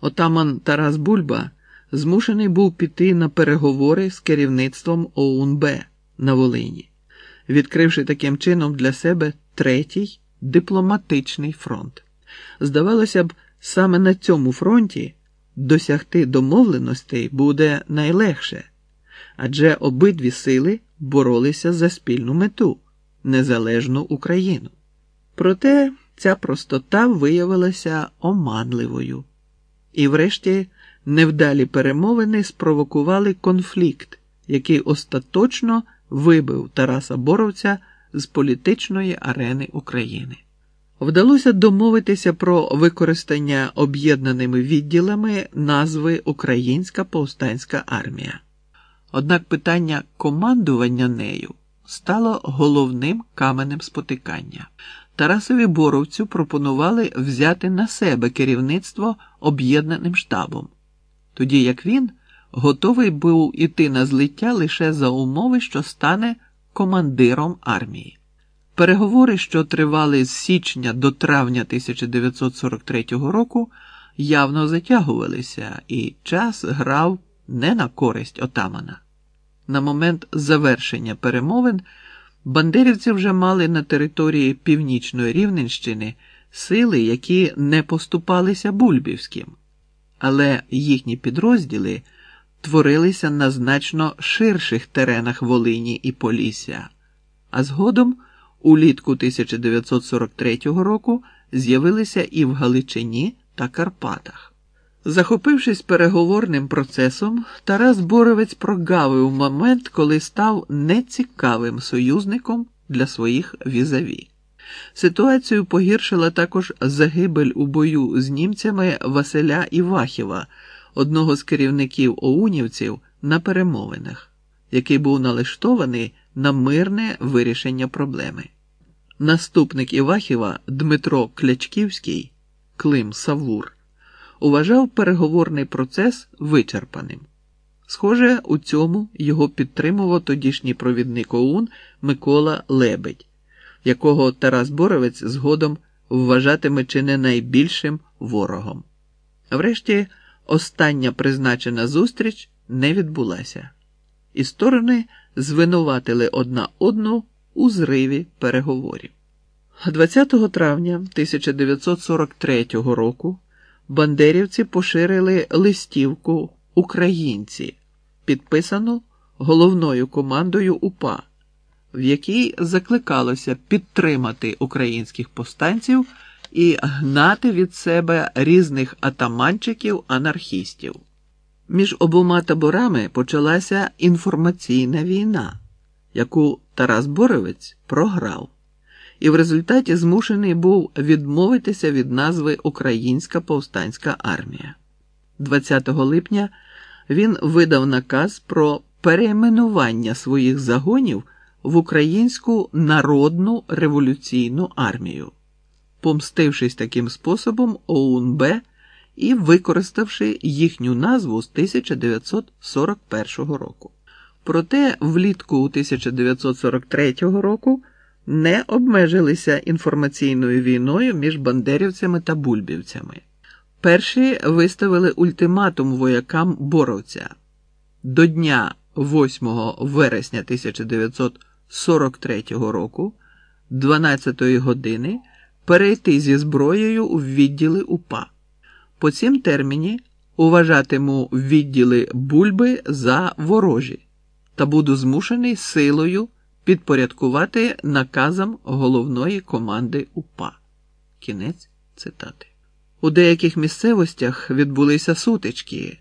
Отаман Тарас Бульба змушений був піти на переговори з керівництвом ОУНБ на Волині, відкривши таким чином для себе третій дипломатичний фронт. Здавалося б, саме на цьому фронті досягти домовленостей буде найлегше, адже обидві сили боролися за спільну мету незалежну Україну. Проте ця простота виявилася оманливою, і, врешті, невдалі перемовини спровокували конфлікт, який остаточно вибив Тараса Боровця з політичної арени України. Вдалося домовитися про використання об'єднаними відділами назви Українська повстанська армія. Однак питання командування нею стало головним каменем спотикання. Тарасові Боровцю пропонували взяти на себе керівництво об'єднаним штабом, тоді як він готовий був іти на злиття лише за умови, що стане командиром армії. Переговори, що тривали з січня до травня 1943 року, явно затягувалися, і час грав не на користь отамана. На момент завершення перемовин бандерівці вже мали на території Північної Рівненщини сили, які не поступалися Бульбівським, але їхні підрозділи творилися на значно ширших теренах Волині і Полісся, а згодом, улітку 1943 року, з'явилися і в Галичині та Карпатах. Захопившись переговорним процесом, Тарас Боровець прогавив момент, коли став нецікавим союзником для своїх візаві. Ситуацію погіршила також загибель у бою з німцями Василя Івахіва, одного з керівників оунівців на перемовинах, який був налаштований на мирне вирішення проблеми. Наступник Івахіва Дмитро Клячківський, Клим Савур вважав переговорний процес вичерпаним. Схоже, у цьому його підтримував тодішній провідник ОУН Микола Лебедь, якого Тарас Боровець згодом вважатиме чи не найбільшим ворогом. Врешті, остання призначена зустріч не відбулася, і сторони звинуватили одна одну у зриві переговорів. 20 травня 1943 року бандерівці поширили листівку Українці, підписану головною командою УПА, в якій закликалося підтримати українських повстанців і гнати від себе різних атаманчиків анархістів. Між обома таборами почалася інформаційна війна, яку Тарас Боровець програв і в результаті змушений був відмовитися від назви Українська повстанська армія. 20 липня він видав наказ про перейменування своїх загонів в Українську народну революційну армію, помстившись таким способом ОУНБ і використавши їхню назву з 1941 року. Проте влітку 1943 року не обмежилися інформаційною війною між бандерівцями та бульбівцями. Перші виставили ультиматум воякам боровця до дня 8 вересня 1943 року, 12 години, перейти зі зброєю у відділи УПА. По цім терміні уважатиму відділи бульби за ворожі та буду змушений силою підпорядкувати наказам головної команди УПА. Кінець цитати. У деяких місцевостях відбулися сутички,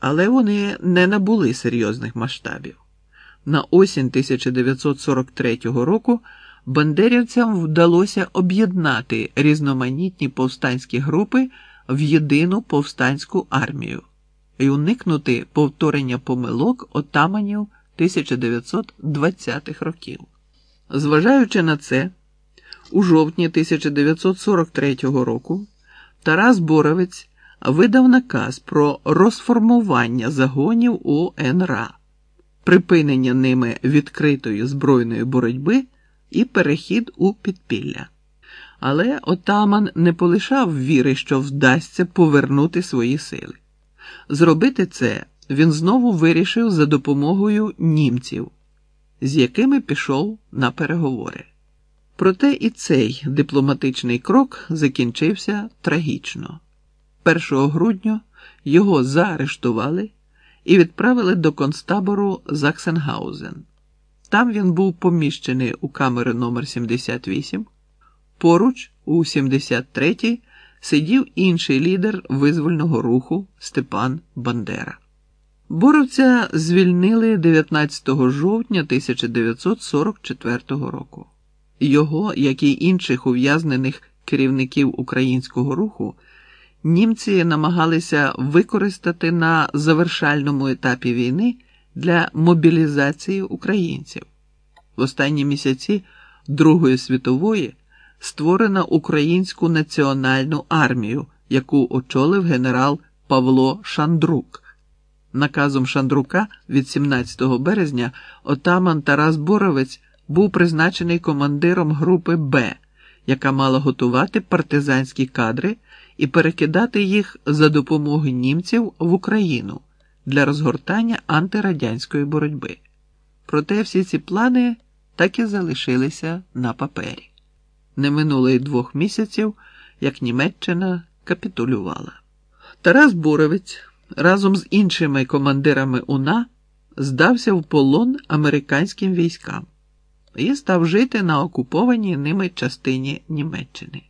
але вони не набули серйозних масштабів. На осінь 1943 року бандерівцям вдалося об'єднати різноманітні повстанські групи в єдину повстанську армію і уникнути повторення помилок отаманів 1920-х років. Зважаючи на це, у жовтні 1943 року Тарас Боровець видав наказ про розформування загонів у НРА, припинення ними відкритої збройної боротьби і перехід у підпілля. Але отаман не полишав віри, що вдасться повернути свої сили. Зробити це він знову вирішив за допомогою німців, з якими пішов на переговори. Проте і цей дипломатичний крок закінчився трагічно. 1 грудня його заарештували і відправили до концтабору Заксенгаузен. Там він був поміщений у камери номер 78 Поруч, у 73-й, сидів інший лідер визвольного руху Степан Бандера. Боровця звільнили 19 жовтня 1944 року. Його, як і інших ув'язнених керівників українського руху, німці намагалися використати на завершальному етапі війни для мобілізації українців. В останні місяці Другої світової створена Українську національну армію, яку очолив генерал Павло Шандрук. Наказом Шандрука від 17 березня отаман Тарас Боровець був призначений командиром групи Б, яка мала готувати партизанські кадри і перекидати їх за допомогою німців в Україну для розгортання антирадянської боротьби. Проте всі ці плани так і залишилися на папері. Не минуло й двох місяців, як Німеччина капітулювала. Тарас Буровець разом з іншими командирами УНА здався в полон американським військам і став жити на окупованій ними частині Німеччини.